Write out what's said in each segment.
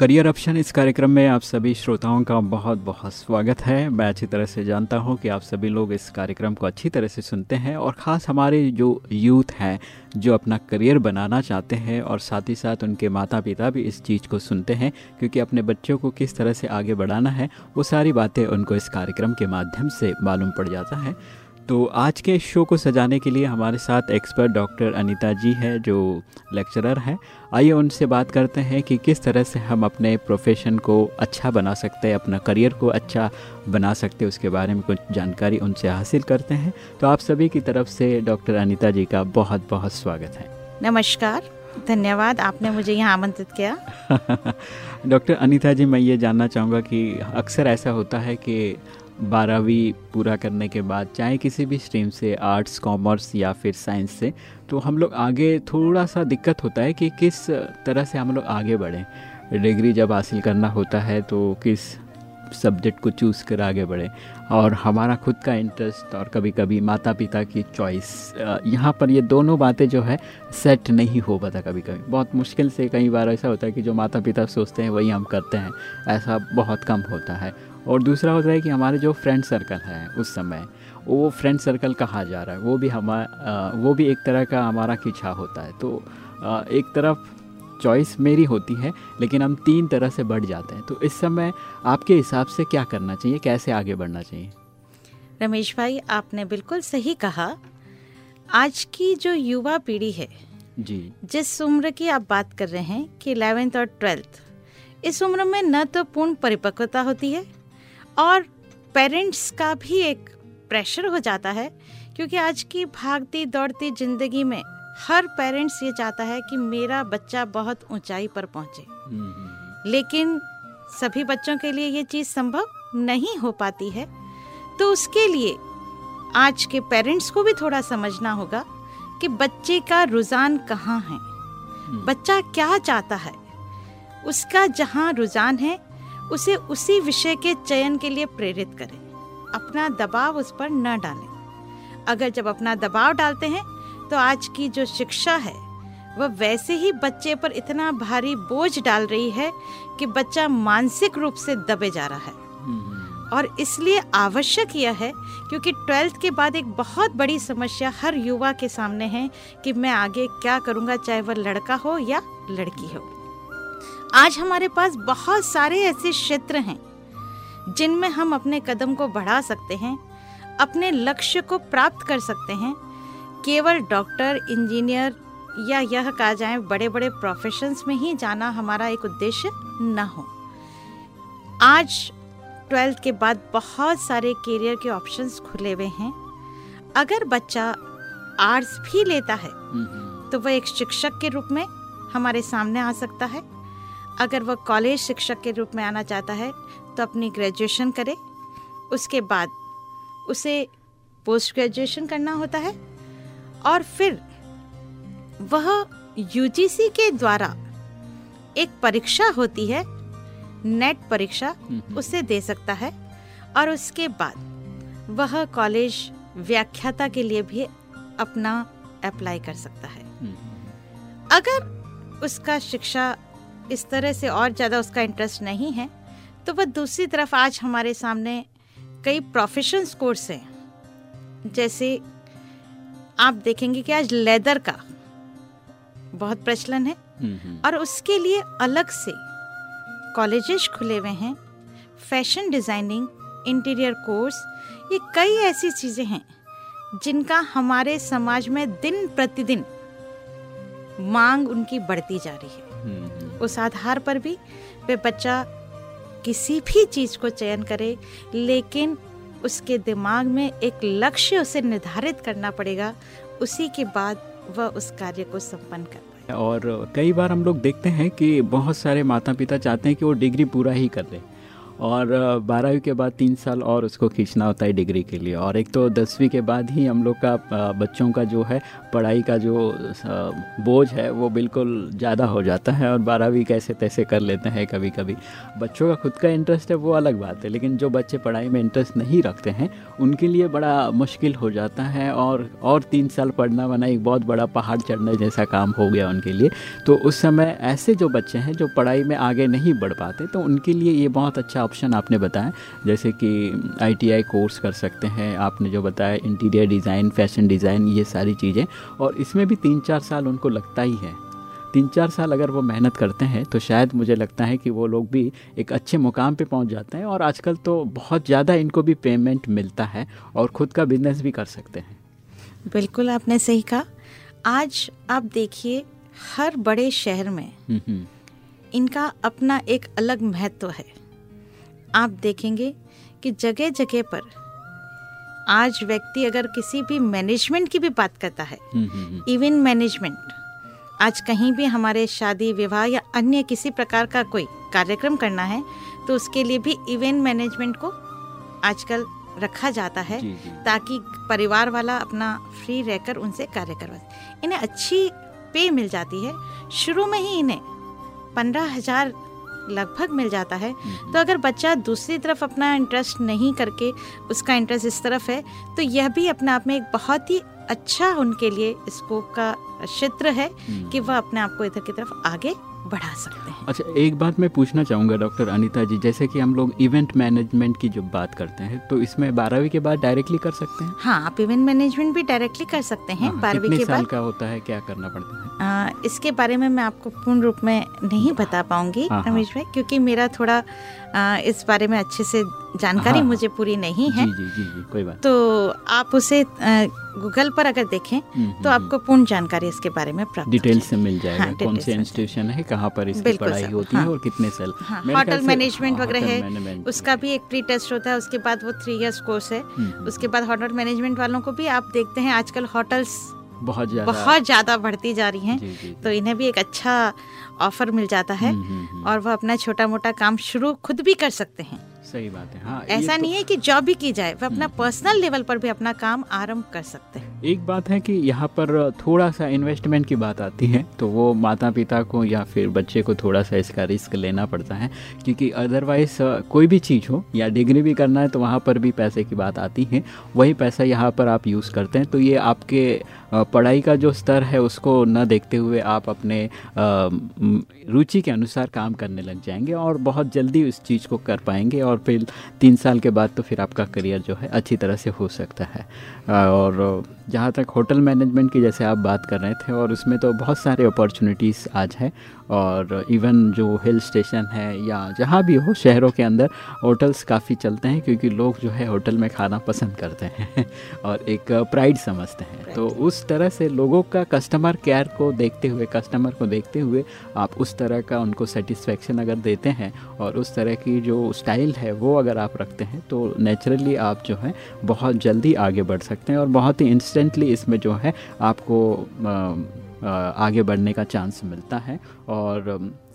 Career option इस कार्यक्रम में आप सभी श्रोताओं का बहुत बहुत स्वागत है। मैं अच्छी तरह से जानता हूँ कि आप सभी लोग इस कार्यक्रम को अच्छी तरह से सुनते हैं और ख़ास हमारे जो यूथ हैं, जो अपना करियर बनाना चाहते हैं और साथ ही साथ उनके माता पिता भी इस चीज़ को सुनते हैं क्योंकि अपने बच्चों को किस तरह से आगे बढ़ाना है, वो सारी बातें उनको इस कार्यक्रम के माध्यम से मालूम पड़ जाता है। तो आज के शो को सजाने के लिए हमारे साथ एक्सपर्ट डॉक्टर अनीता जी है जो लेक्चरर हैं। आइए उनसे बात करते हैं कि किस तरह से हम अपने प्रोफेशन को अच्छा बना सकते हैं अपना करियर को अच्छा बना सकते हैं उसके बारे में कुछ जानकारी उनसे हासिल करते हैं। तो आप सभी की तरफ़ से डॉक्टर अनिता जी का बहुत बहुत स्वागत है। नमस्कार धन्यवाद आपने मुझे यहाँ आमंत्रित किया। डॉक्टर अनिता जी मैं ये जानना चाहूँगा कि अक्सर ऐसा होता है कि बारहवीं पूरा करने के बाद, चाहे किसी भी स्ट्रीम से आर्ट्स कॉमर्स या फिर साइंस से तो हम लोग आगे थोड़ा सा दिक्कत होता है कि किस तरह से हम लोग आगे बढ़ें। डिग्री जब हासिल करना होता है तो किस सब्जेक्ट को चूज़ कर आगे बढ़े। और हमारा खुद का इंटरेस्ट और कभी कभी माता पिता की चॉइस यहाँ पर ये दोनों बातें जो है सेट नहीं हो पाता कभी कभी बहुत मुश्किल से कई बार ऐसा होता है कि जो माता पिता सोचते हैं, वही हम करते हैं। ऐसा बहुत कम होता है। और दूसरा होता है कि हमारे जो फ्रेंड सर्कल है उस समय वो फ्रेंड सर्कल कहा जा रहा है? वो भी हमारा वो भी एक तरह का हमारा खिंचाव होता है। तो एक तरफ़ चॉइस मेरी होती है लेकिन हम तीन तरह से बढ़ जाते हैं। तो इस समय आपके हिसाब से क्या करना चाहिए? कैसे आगे बढ़ना चाहिए? रमेश भाई आपने बिल्कुल सही कहा। आज की जो युवा पीढ़ी है जी। जिस उम्र की आप बात कर रहे हैं कि इलेवेंथ और ट्वेल्थ इस उम्र में न तो पूर्ण परिपक्वता होती है और पेरेंट्स का भी एक प्रेशर हो जाता है क्योंकि आज की भागती दौड़ती ज़िंदगी में हर पेरेंट्स ये चाहता है कि मेरा बच्चा बहुत ऊंचाई पर पहुँचे। लेकिन सभी बच्चों के लिए ये चीज़ संभव नहीं हो पाती है। तो उसके लिए आज के पेरेंट्स को भी थोड़ा समझना होगा कि बच्चे का रुझान कहाँ है। हम्म। बच्चा क्या चाहता है? उसका जहाँ रुझान है उसे उसी विषय के चयन के लिए प्रेरित करें। अपना दबाव उस पर न डालें। अगर जब अपना दबाव डालते हैं तो आज की जो शिक्षा है वह वैसे ही बच्चे पर इतना भारी बोझ डाल रही है कि बच्चा मानसिक रूप से दबे जा रहा है। और इसलिए आवश्यक यह है क्योंकि ट्वेल्थ के बाद एक बहुत बड़ी समस्या हर युवा के सामने है कि मैं आगे क्या करूँगा चाहे वह लड़का हो या लड़की हो। आज हमारे पास बहुत सारे ऐसे क्षेत्र हैं जिनमें हम अपने कदम को बढ़ा सकते हैं अपने लक्ष्य को प्राप्त कर सकते हैं। केवल डॉक्टर इंजीनियर या यह कहा जाए बड़े बड़े प्रोफेशंस में ही जाना हमारा एक उद्देश्य न हो। आज ट्वेल्थ के बाद बहुत सारे करियर के ऑप्शंस खुले हुए हैं। अगर बच्चा आर्ट्स भी लेता है तो वह एक शिक्षक के रूप में हमारे सामने आ सकता है। अगर वह कॉलेज शिक्षक के रूप में आना चाहता है तो अपनी ग्रेजुएशन करे। उसके बाद उसे पोस्ट ग्रेजुएशन करना होता है। और फिर वह यूजीसी के द्वारा एक परीक्षा होती है नेट परीक्षा। उसे दे सकता है। और उसके बाद वह कॉलेज व्याख्याता के लिए भी अपना अप्लाई कर सकता है। अगर उसका शिक्षा इस तरह से और ज़्यादा उसका इंटरेस्ट नहीं है तो वह दूसरी तरफ़ आज हमारे सामने कई प्रोफेशन कोर्स हैं। जैसे आप देखेंगे कि आज लेदर का बहुत प्रचलन है और उसके लिए अलग से कॉलेजेस खुले हुए हैं फ़ैशन डिज़ाइनिंग इंटीरियर कोर्स ये कई ऐसी चीज़ें हैं जिनका हमारे समाज में दिन प्रतिदिन मांग उनकी बढ़ती जा रही है। उस आधार पर भी वे बच्चा किसी भी चीज़ को चयन करे, लेकिन उसके दिमाग में एक लक्ष्य उसे निर्धारित करना पड़ेगा, उसी के बाद वह उस कार्य को संपन्न कर और कई बार हम लोग देखते हैं कि बहुत सारे माता पिता चाहते हैं कि वो डिग्री पूरा ही कर ले। और बारहवीं के बाद तीन साल और उसको खींचना होता है डिग्री के लिए। और एक तो दसवीं के बाद ही हम लोग का बच्चों का जो है, पढ़ाई का जो बोझ है, वो बिल्कुल ज़्यादा हो जाता है और बारहवीं कैसे तैसे कर लेते हैं कभी कभी बच्चों का खुद का इंटरेस्ट है, वो अलग बात है, लेकिन जो बच्चे पढ़ाई में इंटरेस्ट नहीं रखते हैं, उनके लिए बड़ा मुश्किल हो जाता है और और तीन साल पढ़ना वना एक बहुत बड़ा पहाड़ चढ़ने जैसा काम हो गया उनके लिए। तो उस समय ऐसे जो बच्चे हैं, जो पढ़ाई में आगे नहीं बढ़ पाते तो उनके लिए ये बहुत अच्छा ऑप्शन आपने बताया जैसे कि आईटीआई कोर्स कर सकते हैं आपने जो बताया इंटीरियर डिज़ाइन फ़ैशन डिज़ाइन ये सारी चीज़ें और इसमें भी तीन चार साल उनको लगता ही है। तीन चार साल अगर वो मेहनत करते हैं तो शायद मुझे लगता है कि वो लोग भी एक अच्छे मुकाम पे पहुँच जाते हैं और आजकल तो बहुत ज़्यादा इनको भी पेमेंट मिलता है और ख़ुद का बिज़नेस भी कर सकते हैं। बिल्कुल आपने सही कहा। आज आप देखिए हर बड़े शहर में हम्म, हम्म। इनका अपना एक अलग महत्व है। आप देखेंगे कि जगह जगह पर आज व्यक्ति अगर किसी भी मैनेजमेंट की भी बात करता है इवन हम्म, मैनेजमेंट आज कहीं भी हमारे शादी विवाह या अन्य किसी प्रकार का कोई कार्यक्रम करना है तो उसके लिए भी इवेंट मैनेजमेंट को आजकल रखा जाता है जी जी। ताकि परिवार वाला अपना फ्री रहकर उनसे कार्य करवा इन्हें अच्छी पे मिल जाती है। शुरू में ही इन्हें पंद्रह हज़ार लगभग मिल जाता है हम्म। तो अगर बच्चा दूसरी तरफ़ अपना इंटरेस्ट नहीं करके उसका इंटरेस्ट इस तरफ़ है तो यह भी अपने आप में एक बहुत ही अच्छा उनके लिए स्कोप का क्षेत्र है हम्म। कि वह अपने आप को इधर की तरफ़ आगे बढ़ा सकते हैं। अच्छा एक बात मैं पूछना चाहूँगा डॉक्टर अनिता जी जैसे कि हम लोग इवेंट मैनेजमेंट की जो बात करते हैं तो इसमें बारहवीं के बाद डायरेक्टली कर सकते हैं? हाँ आप इवेंट मैनेजमेंट भी डायरेक्टली कर सकते हैं हाँ, बारहवीं के बाद। का होता है क्या करना पड़ता है? आ, इसके बारे में मैं आपको पूर्ण रूप में नहीं बता पाऊँगी हाँ, हाँ। रमेश भाई क्योंकि मेरा थोड़ा आ, इस बारे में अच्छे से जानकारी हाँ, मुझे पूरी नहीं है। जी, जी, जी, जी, कोई बात तो आप उसे गूगल पर अगर देखें हम्म, हम्म, तो हम्म। आपको पूर्ण जानकारी इसके बारे में प्राप्त डिटेल से मिल जाएगा। हाँ, कौन से इंस्टीट्यूशन है कहाँ पर इसकी पढ़ाई होती हाँ, है। और कितने साल? हाँ, होटल मैनेजमेंट वगैरह है। उसका भी एक प्री टेस्ट होता है उसके बाद वो थ्री इयर्स कोर्स है। उसके बाद होटल मैनेजमेंट वालों को भी आप देखते हैं आजकल होटल्स बहुत ज़्यादा बहुत ज़्यादा बढ़ती जा रही हैं। जी, जी, तो इन्हें भी एक अच्छा ऑफ़र मिल जाता है और वह अपना छोटा मोटा काम शुरू खुद भी कर सकते हैं। सही बात है। हाँ ऐसा तो... नहीं है कि जॉब भी की जाए वह अपना पर्सनल हम्म। लेवल पर भी अपना काम आरंभ कर सकते हैं। एक बात है कि यहाँ पर थोड़ा सा इन्वेस्टमेंट की बात आती है तो वो माता पिता को या फिर बच्चे को थोड़ा सा इसका रिस्क लेना पड़ता है क्योंकि अदरवाइज़ कोई भी चीज़ हो या डिग्री भी करना है तो वहाँ पर भी पैसे की बात आती है। वही पैसा यहाँ पर आप यूज़ करते हैं तो ये आपके पढ़ाई का जो स्तर है उसको न देखते हुए आप अपने रुचि के अनुसार काम करने लग जाएँगे और बहुत जल्दी उस चीज़ को कर पाएँगे और फिर तीन साल के बाद तो फिर आपका करियर जो है अच्छी तरह से हो सकता है। और जहाँ तक होटल मैनेजमेंट की जैसे आप बात कर रहे थे और उसमें तो बहुत सारे अपॉर्चुनिटीज़ आज है और इवन जो हिल स्टेशन है या जहाँ भी हो शहरों के अंदर होटल्स काफ़ी चलते हैं क्योंकि लोग जो है होटल में खाना पसंद करते हैं और एक प्राइड समझते हैं। तो उस तरह से लोगों का कस्टमर केयर को देखते हुए कस्टमर को देखते हुए आप उस तरह का उनको सेटिस्फेक्शन अगर देते हैं और उस तरह की जो स्टाइल है वो अगर आप रखते हैं तो नेचुरली आप जो है बहुत जल्दी आगे बढ़ सकते हैं और बहुत ही इंस्टेंटली इसमें जो है आपको आगे बढ़ने का चांस मिलता है और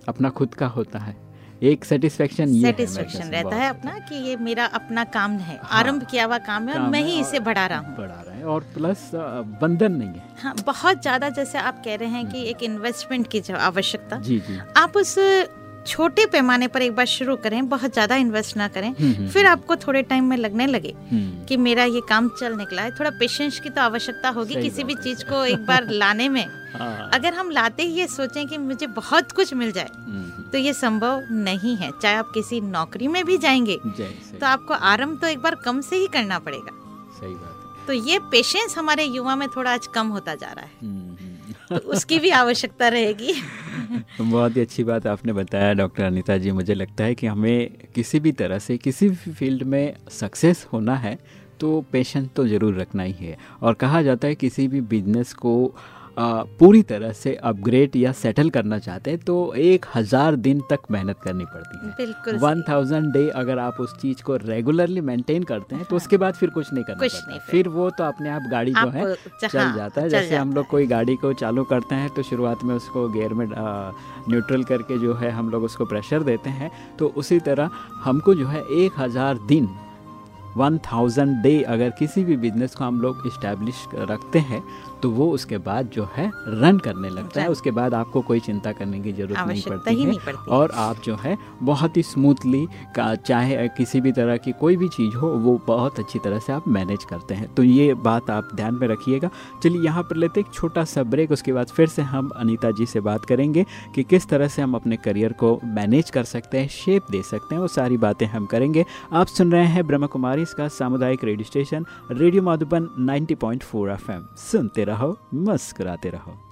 अपना खुद का होता है। एक सेटिस्फेक्शन ये सेटिस्फेक्शन रहता है अपना कि ये मेरा अपना काम है हाँ, आरंभ किया हुआ काम है और मैं ही इसे बढ़ा रहा हूँ। बढ़ा रहा है और प्लस बंधन नहीं है। हाँ बहुत ज़्यादा जैसे आप कह रहे हैं कि हम्म। एक इन्वेस्टमेंट की आवश्यकता। जी जी। आप उस छोटे पैमाने पर एक बार शुरू करें बहुत ज़्यादा इन्वेस्ट ना करें हम्म, हम्म, फिर आपको थोड़े टाइम में लगने लगे कि मेरा ये काम चल निकला है। थोड़ा पेशेंस की तो आवश्यकता होगी किसी भी चीज़ को एक बार लाने में। हाँ। अगर हम लाते ही ये सोचें कि मुझे बहुत कुछ मिल जाए तो ये संभव नहीं है। चाहे आप किसी नौकरी में भी जाएँगे तो आपको आरंभ तो एक बार कम से ही करना पड़ेगा। सही बात तो ये पेशेंस हमारे युवा में थोड़ा आज कम होता जा रहा है। हम्म, हम्म। तो उसकी भी आवश्यकता रहेगी। बहुत ही अच्छी बात आपने बताया, डॉक्टर अनिता जी। मुझे लगता है कि हमें किसी भी तरह से, किसी भी फ़ील्ड में सक्सेस होना है तो पेशेंट तो ज़रूर रखना ही है। और कहा जाता है, किसी भी बिज़नेस को पूरी तरह से अपग्रेड या सेटल करना चाहते हैं तो एक हज़ार दिन तक मेहनत करनी पड़ती है। बिल्कुल वन थाउज़ेंड डे अगर आप उस चीज़ को रेगुलरली मेंटेन करते हैं तो हाँ। उसके बाद फिर कुछ नहीं करना कुछ पड़ता। नहीं फिर।, फिर। वो तो अपने आप गाड़ी जो है चल हाँ, जाता है। जैसे हम लोग कोई गाड़ी को चालू करते हैं तो शुरुआत में उसको गेयर में न्यूट्रल करके जो है हम लोग उसको प्रेशर देते हैं तो उसी तरह हमको जो है एक हज़ार दिन वन थाउज़ेंड डे अगर किसी भी बिज़नेस को हम लोग इस्टेब्लिश रखते हैं तो वो उसके बाद जो है रन करने लगता है। उसके बाद आपको कोई चिंता करने की ज़रूरत नहीं पड़ती है नहीं पड़ती। और आप जो है बहुत ही स्मूथली का चाहे किसी भी तरह की कोई भी चीज़ हो वो बहुत अच्छी तरह से आप मैनेज करते हैं। तो ये बात आप ध्यान में रखिएगा। चलिए यहाँ पर लेते एक छोटा सा ब्रेक उसके बाद फिर से हम अनीता जी से बात करेंगे कि किस तरह से हम अपने करियर को मैनेज कर सकते हैं शेप दे सकते हैं वो सारी बातें हम करेंगे। आप सुन रहे हैं ब्रह्म कुमारी इसका सामुदायिक radio station radio Madhuban 90.4 FM. सुनते रहो। मुस्कुराते रहो।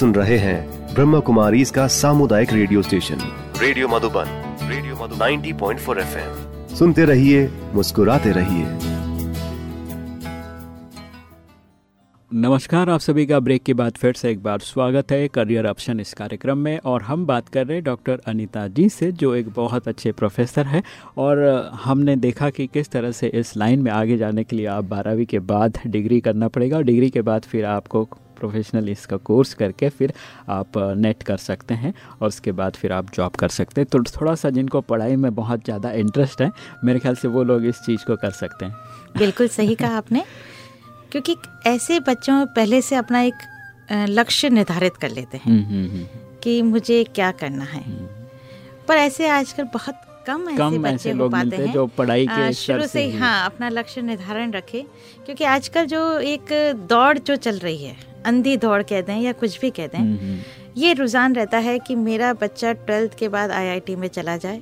सुन रहे हैं ब्रह्म कुमारी इसका सामुदायिक radio station. Radio Madhuban radio Madhu 90.4 FM. सुनते रहिए मुस्कुराते रहिए। नमस्कार आप सभी का ब्रेक के बाद फिर से एक बार स्वागत है करियर ऑप्शन इस कार्यक्रम में। और हम बात कर रहे हैं डॉक्टर अनीता जी से जो एक बहुत अच्छे प्रोफेसर है। और हमने देखा कि किस तरह से इस लाइन में आगे जाने के लिए आप बारहवीं के बाद डिग्री करना पड़ेगा। और डिग्री के बाद फिर आपको प्रोफेशनल इसका कोर्स करके फिर आप नेट कर सकते हैं और उसके बाद फिर आप जॉब कर सकते हैं। तो थोड़ा सा जिनको पढ़ाई में बहुत ज़्यादा इंटरेस्ट है मेरे ख्याल से वो लोग इस चीज़ को कर सकते हैं। बिल्कुल सही कहा आपने क्योंकि ऐसे बच्चों पहले से अपना एक लक्ष्य निर्धारित कर लेते हैं हम्म, हम्म, हम्म। कि मुझे क्या करना है। पर ऐसे आजकल बहुत कम ऐसे कम बच्चे ऐसे लोग पाते हैं जो पढ़ाई के शुरू से ही। हाँ अपना लक्ष्य निर्धारण रखे क्योंकि आजकल जो एक दौड़ जो चल रही है अंधी दौड़ कह दें या कुछ भी कह दें ये रुझान रहता है कि मेरा बच्चा ट्वेल्थ के बाद आईआईटी में चला जाए।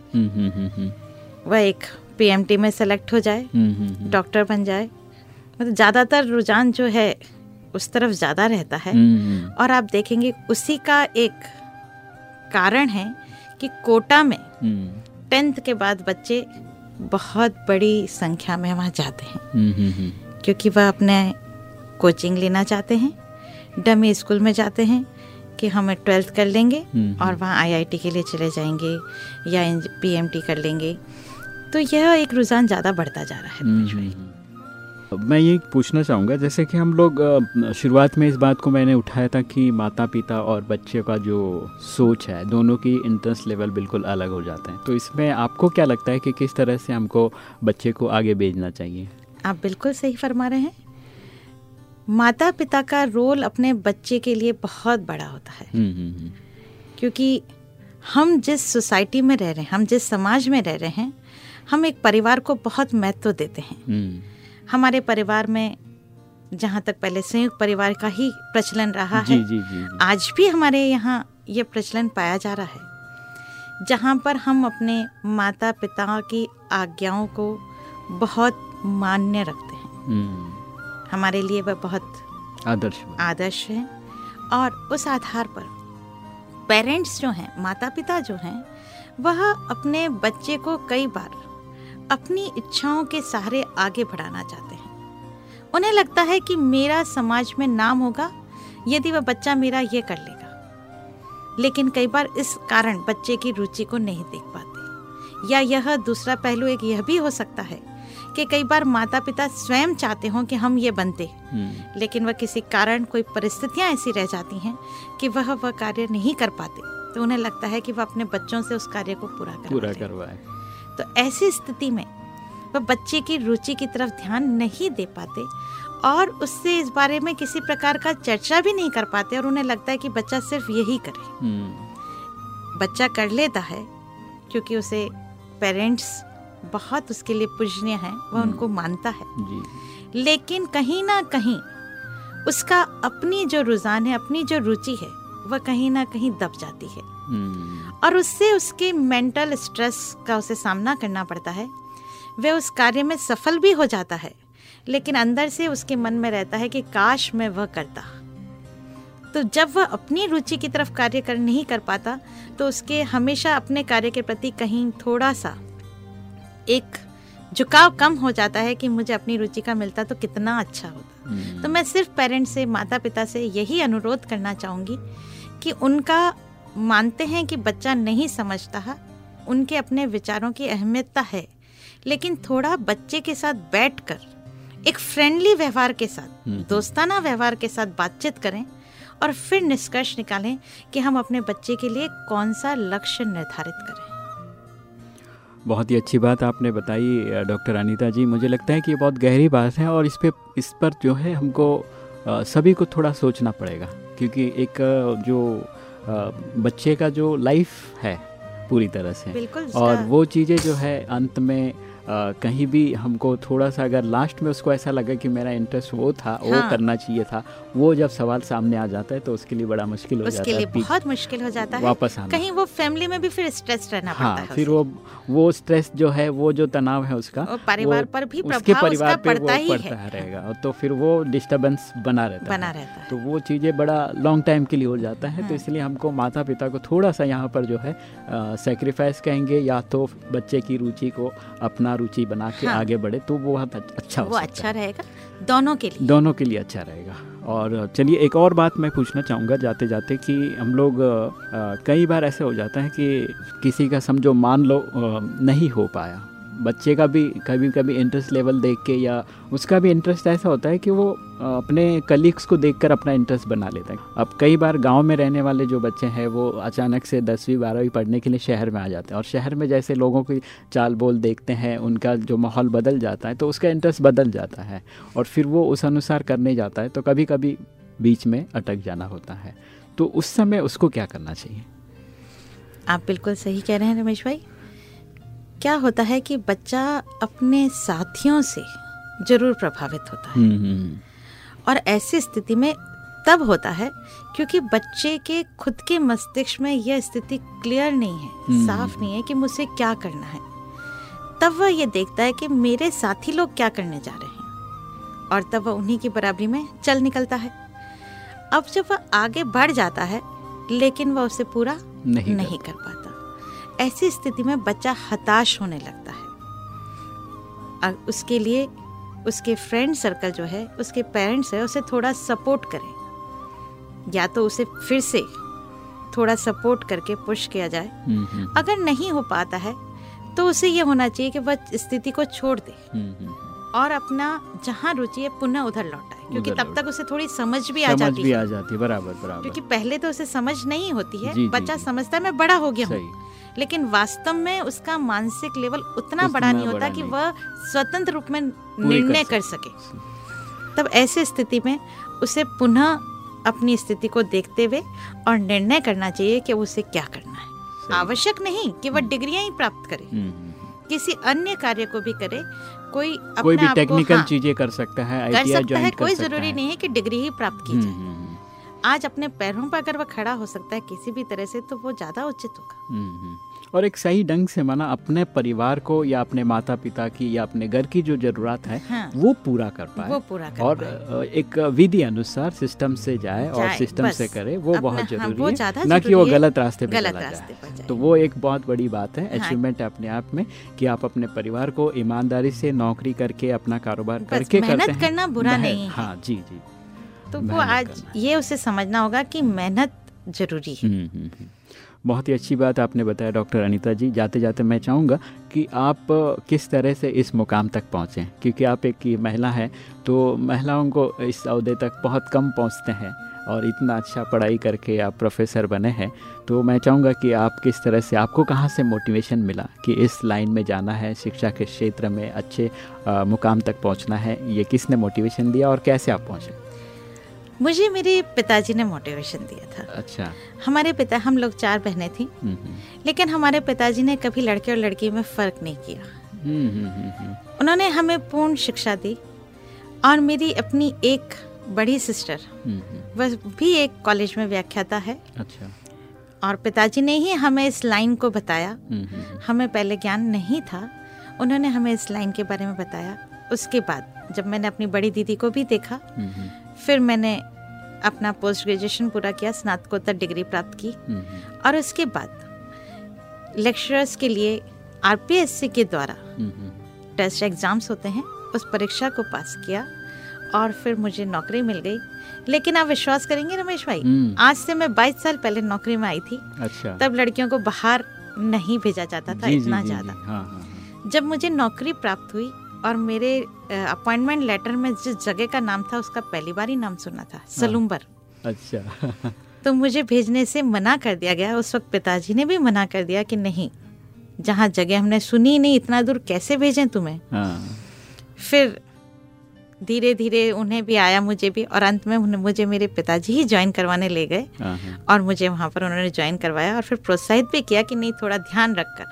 वह एक पीएमटी में सेलेक्ट हो जाए डॉक्टर बन जाए। मतलब ज़्यादातर रुझान जो है उस तरफ़ ज़्यादा रहता है। हम्म। और आप देखेंगे उसी का एक कारण है कि कोटा में हम्म। टेंथ के बाद बच्चे बहुत बड़ी संख्या में वहाँ जाते हैं। हम्म, क्योंकि वह अपने कोचिंग लेना चाहते हैं। डमी स्कूल में जाते हैं कि हम ट्वेल्थ कर लेंगे और वहाँ आईआईटी के लिए चले जाएँगे या पीएमटी कर लेंगे। तो यह एक रुझान ज़्यादा बढ़ता जा रहा है मैं। ये पूछना चाहूँगा जैसे कि हम लोग शुरुआत में इस बात को मैंने उठाया था कि माता पिता और बच्चे का जो सोच है दोनों की इंटरेस्ट लेवल बिल्कुल अलग हो जाते हैं। तो इसमें आपको क्या लगता है कि किस तरह से हमको बच्चे को आगे भेजना चाहिए? आप बिल्कुल सही फरमा रहे हैं। माता पिता का रोल अपने बच्चे के लिए बहुत बड़ा होता है हम्म, हम्म, हम्म। क्योंकि हम जिस सोसाइटी में रह रहे हैं हम जिस समाज में रह रहे हैं हम एक परिवार को बहुत महत्व देते हैं हमारे परिवार में जहाँ तक पहले संयुक्त परिवार का ही प्रचलन रहा जी, है जी, जी, जी. आज भी हमारे यहाँ ये प्रचलन पाया जा रहा है जहाँ पर हम अपने माता पिता की आज्ञाओं को बहुत मान्य रखते हैं। हमारे लिए वह बहुत आदर्श आदर्श है। और उस आधार पर पेरेंट्स जो हैं माता पिता जो हैं वह अपने बच्चे को कई बार अपनी इच्छाओं के सहारे आगे बढ़ाना चाहते हैं। उन्हें लगता है कि मेरा समाज में नाम होगा यदि वह बच्चा मेरा ये कर लेगा। लेकिन कई बार इस कारण बच्चे की रुचि को नहीं देख पाते। या यह दूसरा पहलू एक यह भी हो सकता है कि कई बार माता पिता स्वयं चाहते हों कि हम ये बनते। हम्म। लेकिन वह किसी कारण कोई परिस्थितियाँ ऐसी रह जाती हैं कि वह वह कार्य नहीं कर पाते। तो उन्हें लगता है कि वह अपने बच्चों से उस कार्य को पूरा कर पूरा करवाए। तो ऐसी स्थिति में वह बच्चे की रुचि की तरफ़ ध्यान नहीं दे पाते और उससे इस बारे में किसी प्रकार का चर्चा भी नहीं कर पाते और उन्हें लगता है कि बच्चा सिर्फ़ यही करे। हम्म। बच्चा कर लेता है क्योंकि उसे पेरेंट्स बहुत उसके लिए पूजनीय है वह उनको हम्म। मानता है। लेकिन कहीं ना कहीं उसका अपनी जो रुझान है अपनी जो रुचि है वह कहीं ना कहीं दब जाती है। हम्म। और उससे उसके मेंटल स्ट्रेस का उसे सामना करना पड़ता है। वह उस कार्य में सफल भी हो जाता है लेकिन अंदर से उसके मन में रहता है कि काश मैं वह करता। तो जब वह अपनी रुचि की तरफ़ कार्य कर नहीं कर पाता तो उसके हमेशा अपने कार्य के प्रति कहीं थोड़ा सा एक झुकाव कम हो जाता है कि मुझे अपनी रुचि का मिलता तो कितना अच्छा होता हम्म। तो मैं सिर्फ़ पेरेंट्स से माता पिता से यही अनुरोध करना चाहूँगी कि उनका मानते हैं कि बच्चा नहीं समझता है उनके अपने विचारों की अहमियतता है लेकिन थोड़ा बच्चे के साथ बैठकर एक फ्रेंडली व्यवहार के साथ हम्म। दोस्ताना व्यवहार के साथ बातचीत करें और फिर निष्कर्ष निकालें कि हम अपने बच्चे के लिए कौन सा लक्ष्य निर्धारित करें बहुत ही अच्छी बात आपने बताई डॉक्टर अनीता जी। मुझे लगता है कि ये बहुत गहरी बात है और इस पर इस पर जो है हमको सभी को थोड़ा सोचना पड़ेगा। क्योंकि एक जो बच्चे का जो लाइफ है पूरी तरह से और वो चीज़ें जो है अंत में कहीं भी हमको थोड़ा सा अगर लास्ट में उसको ऐसा लगा कि मेरा इंटरेस्ट वो था हाँ। वो करना चाहिए था वो जब सवाल सामने आ जाता है तो उसके लिए बड़ा मुश्किल हो उसके जाता है बहुत मुश्किल हो जाता है। वापस आना। कहीं वो फैमिली में भी फिर स्ट्रेस रहना हाँ, पड़ता है फिर वो वो स्ट्रेस जो है वो जो तनाव है उसका परिवार पर भी उसके परिवार पे पड़ता ही पड़ता रहेगा तो फिर वो डिस्टर्बेंस बना रहता बना रहता है। तो वो चीज़ें बड़ा लॉन्ग टाइम के लिए हो जाता है तो हाँ। इसलिए हमको माता पिता को थोड़ा सा यहाँ पर जो है सेक्रीफाइस कहेंगे या तो बच्चे की रुचि को अपना रुचि बना के हाँ। आगे बढ़े तो वो बहुत अच्छा वो अच्छा रहेगा दोनों के लिए। दोनों के लिए अच्छा रहेगा। और चलिए एक और बात मैं पूछना चाहूँगा जाते जाते कि हम लोग कई बार ऐसे हो जाता है कि किसी का समझो मान लो नहीं हो पाया बच्चे का भी कभी कभी इंटरेस्ट लेवल देख के या उसका भी इंटरेस्ट ऐसा होता है कि वो अपने कलीग्स को देखकर अपना इंटरेस्ट बना लेता है। अब कई बार गाँव में रहने वाले जो बच्चे हैं, वो अचानक से दसवीं, बारहवीं पढ़ने के लिए शहर में आ जाते हैं और शहर में जैसे लोगों की चाल बोल देखते हैं, उनका जो माहौल बदल जाता है तो उसका इंटरेस्ट बदल जाता है और फिर वो उस अनुसार करने जाता है तो कभी कभी बीच में अटक जाना होता है। तो उस समय उसको क्या करना चाहिए? आप बिल्कुल सही कह रहे हैं रमेश भाई। क्या होता है कि बच्चा अपने साथियों से ज़रूर प्रभावित होता है। हम्म, हम्म। और ऐसी स्थिति में तब होता है क्योंकि बच्चे के खुद के मस्तिष्क में यह स्थिति क्लियर नहीं है हम्म। साफ़ नहीं है कि मुझे क्या करना है। तब वह ये देखता है कि मेरे साथी लोग क्या करने जा रहे हैं। और तब वह उन्हीं की बराबरी में चल निकलता है। अब जब वह आगे बढ़ जाता है लेकिन वह उसे पूरा नहीं, नहीं कर पाता। ऐसी स्थिति में बच्चा हताश होने लगता है। और उसके लिए उसके फ्रेंड सर्कल जो है उसके पेरेंट्स है उसे थोड़ा सपोर्ट करें। या तो उसे फिर से थोड़ा सपोर्ट करके पुश किया जाए। हम्म, हम्म। अगर नहीं हो पाता है तो उसे ये होना चाहिए कि वह स्थिति को छोड़ दे। हम्म, और अपना जहाँ रुचि है पुनः उधर लौटाए क्योंकि तब तक उसे थोड़ी समझ भी समझ आ जाती भी है। आ जाती बराबर बराबर। क्योंकि पहले तो उसे समझ नहीं होती है जी, बच्चा जी, समझता है मैं बड़ा हो गया हूँ। लेकिन वास्तव में उसका मानसिक लेवल उतना बड़ा नहीं होता कि वह स्वतंत्र रूप में निर्णय कर सके। तब ऐसी स्थिति में उसे पुनः अपनी स्थिति को देखते हुए और निर्णय करना चाहिए कि उसे क्या करना है। आवश्यक नहीं कि वह हम्म। डिग्रियाँ ही प्राप्त करे। हम्म, हम्म, किसी अन्य कार्य को भी करे कोई कोई भी टेक्निकल हाँ, चीज़ें कर सकता है कर सकता है कोई ज़रूरी नहीं है कि डिग्री ही प्राप्त की जाए। आज अपने पैरों पर अगर वह खड़ा हो सकता है किसी भी तरह से तो वो ज़्यादा उचित होगा। और एक सही ढंग से माना अपने परिवार को या अपने माता पिता की या अपने घर की जो ज़रूरत है हाँ, वो पूरा कर पाए। वो पूरा कर और पाए। एक विधि अनुसार सिस्टम से जाए, जाए और सिस्टम से करे वो बहुत हाँ, ज़रूरी हाँ, है न कि वो गलत रास्ते पे गलत रास्ते जाए तो वो एक बहुत बड़ी बात है अचीवमेंट हाँ, अपने आप में कि आप अपने परिवार को ईमानदारी से नौकरी करके अपना कारोबार करके करते हैं। करना बुरा नहीं हाँ जी जी। तो वो आज ये उसे समझना होगा कि मेहनत ज़रूरी है। हम्म, हम्म, हम्म। बहुत ही अच्छी बात आपने बताया डॉक्टर अनीता जी। जाते जाते मैं चाहूँगा कि आप किस तरह से इस मुकाम तक पहुँचें? क्योंकि आप एक महिला हैं तो महिलाओं को इस अहदे तक बहुत कम पहुँचते हैं और इतना अच्छा पढ़ाई करके आप प्रोफेसर बने हैं। तो मैं चाहूँगा कि आप किस तरह से आपको कहाँ से मोटिवेशन मिला कि इस लाइन में जाना है शिक्षा के क्षेत्र में अच्छे आ, मुकाम तक पहुँचना है? ये किसने मोटिवेशन दिया और कैसे आप पहुँचे? मुझे मेरे पिताजी ने मोटिवेशन दिया था। अच्छा। हमारे पिता हम लोग चार बहनें थी। लेकिन हमारे पिताजी ने कभी लड़के और लड़की में फ़र्क नहीं किया। हम्म, उन्होंने हमें पूर्ण शिक्षा दी और मेरी अपनी एक बड़ी सिस्टर वह भी एक कॉलेज में व्याख्याता है। अच्छा। और पिताजी ने ही हमें इस लाइन को बताया। हमें पहले ज्ञान नहीं था। उन्होंने हमें इस लाइन के बारे में बताया। उसके बाद जब मैंने अपनी बड़ी दीदी को भी देखा फिर मैंने अपना पोस्ट ग्रेजुएशन पूरा किया स्नातकोत्तर डिग्री प्राप्त की। और उसके बाद लेक्चरर्स के लिए आरपीएससी के द्वारा टेस्ट एग्ज़ाम्स होते हैं उस परीक्षा को पास किया और फिर मुझे नौकरी मिल गई। लेकिन आप विश्वास करेंगे रमेश भाई हम्म। आज से मैं 22 साल पहले नौकरी में आई थी अच्छा। तब लड़कियों को बाहर नहीं भेजा जाता था जी, इतना ज़्यादा। हाँ, हाँ, हाँ। जब मुझे नौकरी प्राप्त हुई और मेरे अपॉइंटमेंट लेटर में जिस जगह का नाम था उसका पहली बार ही नाम सुना था हाँ। सलूम्बर। अच्छा। तो मुझे भेजने से मना कर दिया गया। उस वक्त पिताजी ने भी मना कर दिया कि नहीं जहाँ जगह हमने सुनी नहीं इतना दूर कैसे भेजें तुम्हें? हाँ। फिर धीरे धीरे उन्हें भी आया मुझे भी और अंत में मुझे मेरे पिताजी ही ज्वाइन करवाने ले गए। हाँ, और मुझे वहाँ पर उन्होंने ज्वाइन करवाया और फिर प्रोत्साहित भी किया कि नहीं थोड़ा ध्यान रखकर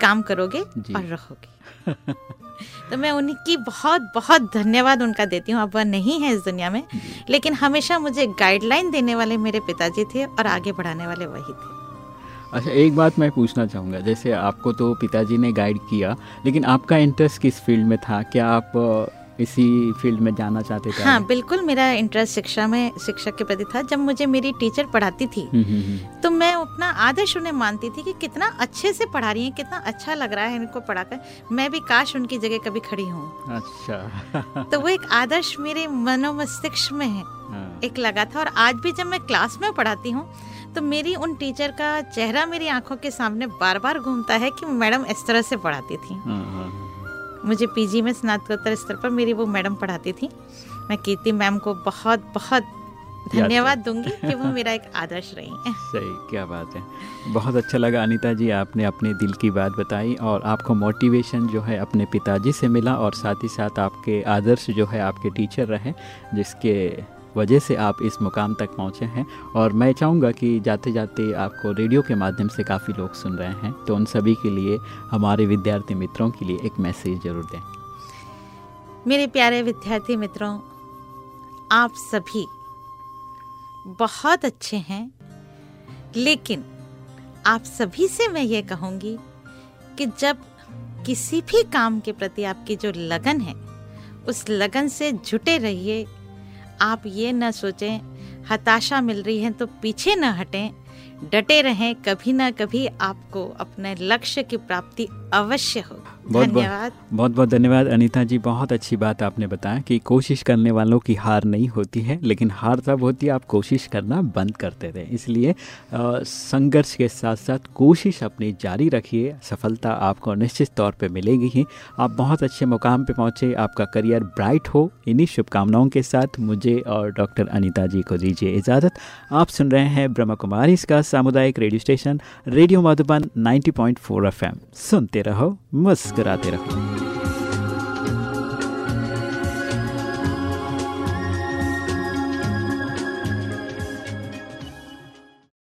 काम करोगे और रहोगे। तो मैं उनकी बहुत बहुत धन्यवाद उनका देती हूँ। अब वह नहीं है इस दुनिया में। लेकिन हमेशा मुझे गाइडलाइन देने वाले मेरे पिताजी थे और आगे बढ़ाने वाले वही थे। अच्छा एक बात मैं पूछना चाहूँगा। जैसे आपको तो पिताजी ने गाइड किया, लेकिन आपका इंटरेस्ट किस फ़ील्ड में था? क्या आप इसी फ़ील्ड में जाना चाहते थे हाँ बिल्कुल मेरा इंटरेस्ट शिक्षा में शिक्षक के प्रति था। जब मुझे मेरी टीचर पढ़ाती थी हम्म, हम्म, हम्म। तो मैं अपना आदर्श उन्हें मानती थी कि कितना अच्छे से पढ़ा रही है कितना अच्छा लग रहा है इनको पढ़ाकर। मैं भी काश उनकी जगह कभी खड़ी हूँ। अच्छा। तो वो एक आदर्श मेरे मनोमस्तिष्क में है हाँ। एक लगा था। और आज भी जब मैं क्लास में पढ़ाती हूँ तो मेरी उन टीचर का चेहरा मेरी आँखों के सामने बार बार घूमता है कि मैडम इस तरह से पढ़ाती थी। हाँ, हाँ, मुझे पीजी में स्नातकोत्तर स्तर पर मेरी वो मैडम पढ़ाती थी। मैं कीर्ति मैम को बहुत बहुत धन्यवाद दूँगी कि वो मेरा एक आदर्श रही है। सही क्या बात है। बहुत अच्छा लगा अनिता जी आपने अपने दिल की बात बताई और आपको मोटिवेशन जो है अपने पिताजी से मिला और साथ ही साथ आपके आदर्श जो है आपके टीचर रहे जिसके वजह से आप इस मुकाम तक पहुँचे हैं और मैं चाहूँगा कि जाते जाते आपको रेडियो के माध्यम से काफ़ी लोग सुन रहे हैं तो उन सभी के लिए, हमारे विद्यार्थी मित्रों के लिए एक मैसेज ज़रूर दें। मेरे प्यारे विद्यार्थी मित्रों, आप सभी बहुत अच्छे हैं, लेकिन आप सभी से मैं ये कहूँगी कि जब किसी भी काम के प्रति आपकी जो लगन है, उस लगन से जुटे रहिए आप ये न सोचें, हताशा मिल रही है तो पीछे न हटें, डटे रहें, कभी ना कभी आपको अपने लक्ष्य की प्राप्ति अवश्य हो। बहुत धन्यवाद। बहुत बहुत धन्यवाद अनीता जी। बहुत अच्छी बात आपने बताया कि कोशिश करने वालों की हार नहीं होती है लेकिन हार तब होती है आप कोशिश करना बंद करते थे इसलिए संघर्ष के साथ साथ कोशिश अपनी जारी रखिए। सफलता आपको निश्चित तौर पे मिलेगी ही। आप बहुत अच्छे मुकाम पे पहुँचे आपका करियर ब्राइट हो। इन्हीं शुभकामनाओं के साथ मुझे और डॉक्टर अनिता जी को दीजिए इजाज़त। आप सुन रहे हैं ब्रह्म कुमारी इसका सामुदायिक radio station radio Madhuban 90.4 FM. सुनते रहो मुस्कुराते रहो।